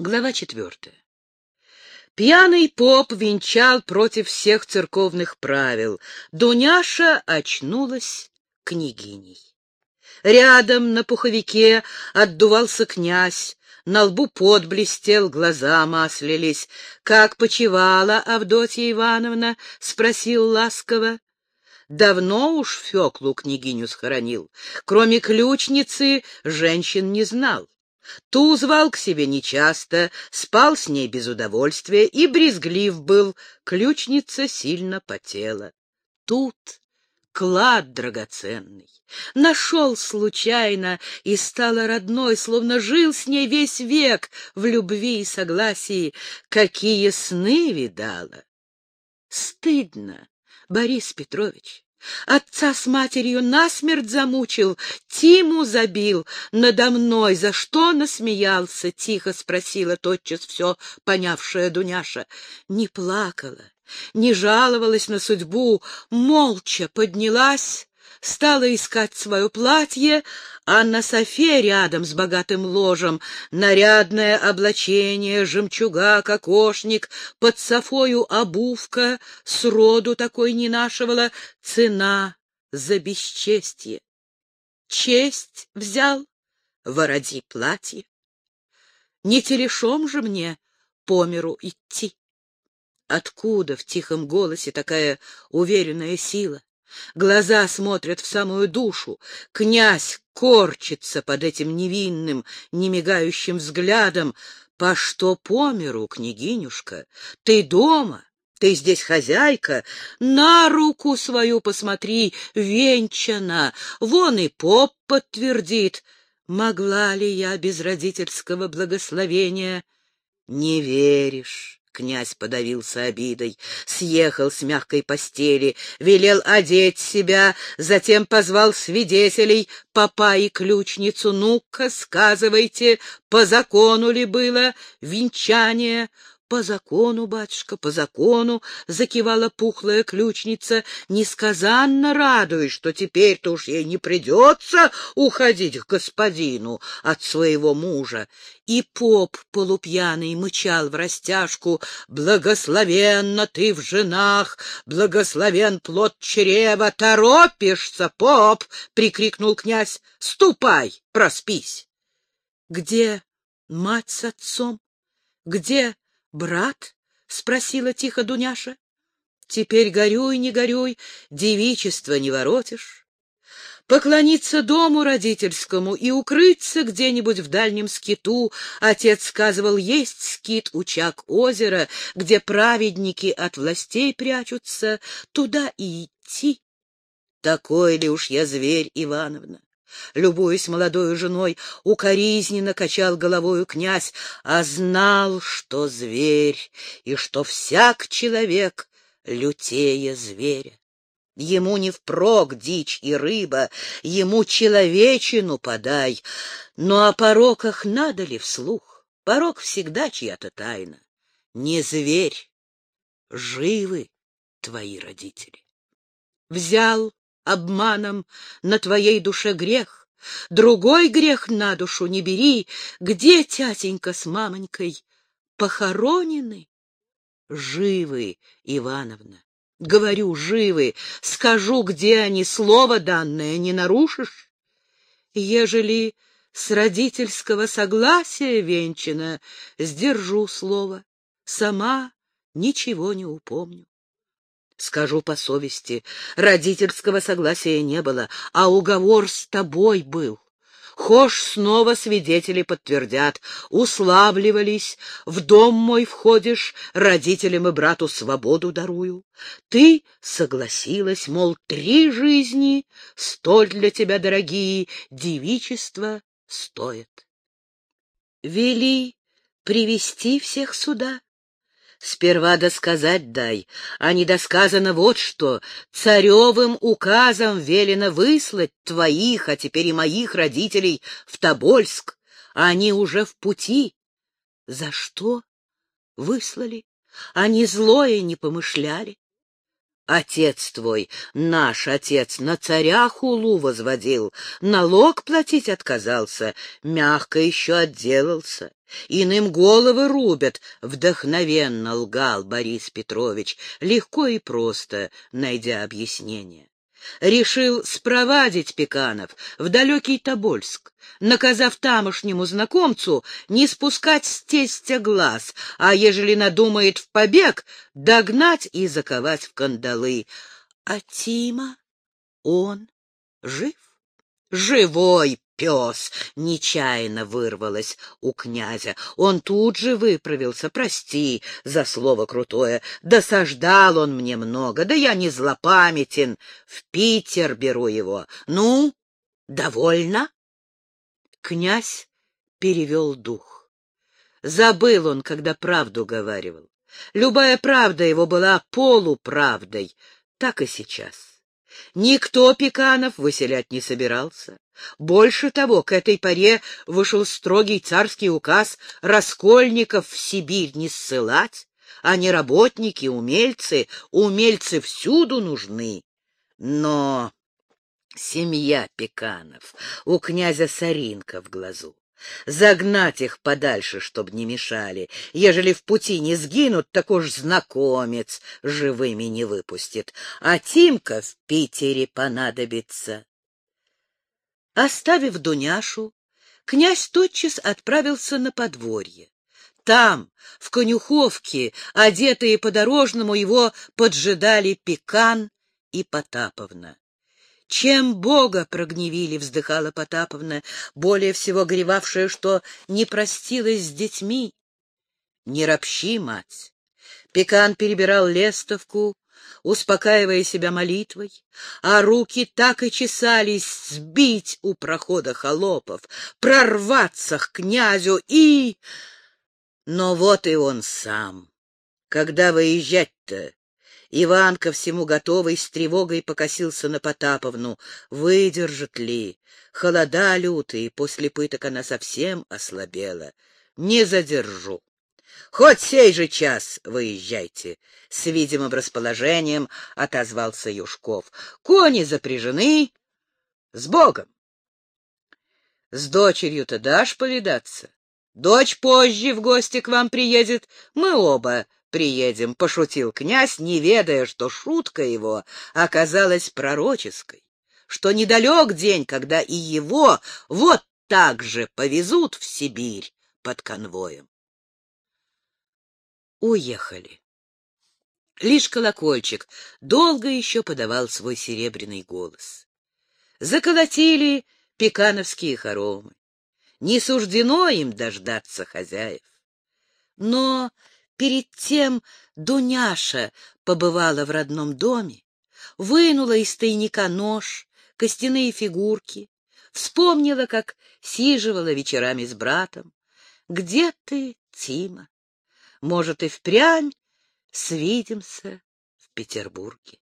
Глава четвертая. Пьяный поп венчал против всех церковных правил. Дуняша очнулась княгиней. Рядом на пуховике отдувался князь, на лбу пот блестел, глаза маслились. — Как почевала Авдотья Ивановна? — спросил ласково. Давно уж Феклу княгиню схоронил. Кроме ключницы женщин не знал. Ту звал к себе нечасто, спал с ней без удовольствия и брезглив был, ключница сильно потела. Тут клад драгоценный. Нашел случайно и стала родной, словно жил с ней весь век в любви и согласии. Какие сны видала! Стыдно, Борис Петрович. Отца с матерью насмерть замучил, Тиму забил надо мной. За что насмеялся? — тихо спросила тотчас все понявшая Дуняша. Не плакала, не жаловалась на судьбу, молча поднялась, стала искать свое платье, а на софе рядом с богатым ложем нарядное облачение, жемчуга, кокошник, под софою обувка, сроду такой не нашивала, цена за бесчестье. Честь взял, вороди платье. Не телешом же мне по миру идти. Откуда в тихом голосе такая уверенная сила? Глаза смотрят в самую душу. Князь корчится под этим невинным, немигающим взглядом. По что по миру, княгинюшка? Ты дома? Ты здесь хозяйка? На руку свою посмотри, венчана. Вон и поп подтвердит. Могла ли я без родительского благословения? Не веришь. Князь подавился обидой, съехал с мягкой постели, велел одеть себя, затем позвал свидетелей, папа и ключницу. «Ну-ка, сказывайте, по закону ли было венчание?» По закону, батюшка, по закону, — закивала пухлая ключница, несказанно радуясь, что теперь-то уж ей не придется уходить к господину от своего мужа. И поп полупьяный мычал в растяжку, «Благословенна ты в женах, благословен плод чрева, торопишься, поп!» — прикрикнул князь, «Ступай, проспись!» «Где мать с отцом? Где брат? — спросила тихо Дуняша. — Теперь горюй, не горюй, девичество не воротишь. Поклониться дому родительскому и укрыться где-нибудь в дальнем скиту, отец сказывал, есть скит учак озера, где праведники от властей прячутся, туда и идти. Такой ли уж я зверь, Ивановна? Любуясь молодою женой, укоризненно качал головою князь, а знал, что зверь, и что всяк человек лютее зверя. Ему не впрок дичь и рыба, ему человечину подай. Но о пороках надо ли вслух? Порок всегда чья-то тайна. Не зверь, живы твои родители. Взял обманом на твоей душе грех, другой грех на душу не бери. Где тятенька с мамонькой похоронены? Живы, Ивановна. Говорю, живы. Скажу, где они, слово данное не нарушишь? Ежели с родительского согласия венчана, сдержу слово. Сама ничего не упомню. Скажу по совести, родительского согласия не было, а уговор с тобой был. Хошь снова свидетели подтвердят, уславливались, в дом мой входишь, родителям и брату свободу дарую. Ты согласилась, мол, три жизни, столь для тебя дорогие, девичество стоит. Вели привести всех сюда, Сперва досказать дай, а не досказано вот что. Царевым указом велено выслать твоих, а теперь и моих родителей в Тобольск. Они уже в пути. За что выслали? Они злое не помышляли. Отец твой, наш отец, на царя хулу возводил, налог платить отказался, мягко еще отделался. Иным головы рубят, вдохновенно лгал Борис Петрович, легко и просто найдя объяснение. Решил спровадить Пеканов в далекий Тобольск, наказав тамошнему знакомцу не спускать с тестя глаз, а ежели надумает в побег, догнать и заковать в кандалы. А Тима, он жив? Живой пес нечаянно вырвалось у князя. Он тут же выправился. Прости за слово крутое. Досаждал он мне много, да я не злопамятен. В Питер беру его. Ну, довольно? Князь перевел дух. Забыл он, когда правду говаривал. Любая правда его была полуправдой. Так и сейчас. Никто Пеканов выселять не собирался. Больше того, к этой поре вышел строгий царский указ раскольников в Сибирь не ссылать. Они работники, умельцы, умельцы всюду нужны. Но семья Пеканов у князя Саринка в глазу. Загнать их подальше, чтоб не мешали. Ежели в пути не сгинут, так уж знакомец живыми не выпустит. А Тимка в Питере понадобится. Оставив Дуняшу, князь тотчас отправился на подворье. Там, в конюховке, одетые по-дорожному, его поджидали Пекан и Потаповна. Чем Бога прогневили, вздыхала Потаповна, более всего горевавшая, что не простилась с детьми. Не ропщи, мать. Пекан перебирал лестовку, успокаивая себя молитвой, а руки так и чесались сбить у прохода холопов, прорваться к князю и... Но вот и он сам. Когда выезжать-то? Иван, ко всему готовый, с тревогой покосился на Потаповну. Выдержит ли? Холода лютые, после пыток она совсем ослабела. Не задержу. Хоть сей же час выезжайте. С видимым расположением отозвался Юшков. Кони запряжены. С Богом! С дочерью-то дашь повидаться? Дочь позже в гости к вам приедет. Мы оба приедем, — пошутил князь, не ведая, что шутка его оказалась пророческой, что недалек день, когда и его вот так же повезут в Сибирь под конвоем. Уехали. Лишь колокольчик долго еще подавал свой серебряный голос. Заколотили пекановские хоромы. Не суждено им дождаться хозяев. Но Перед тем Дуняша побывала в родном доме, вынула из тайника нож, костяные фигурки, вспомнила, как сиживала вечерами с братом. «Где ты, Тима? Может, и впрямь свидимся в Петербурге?»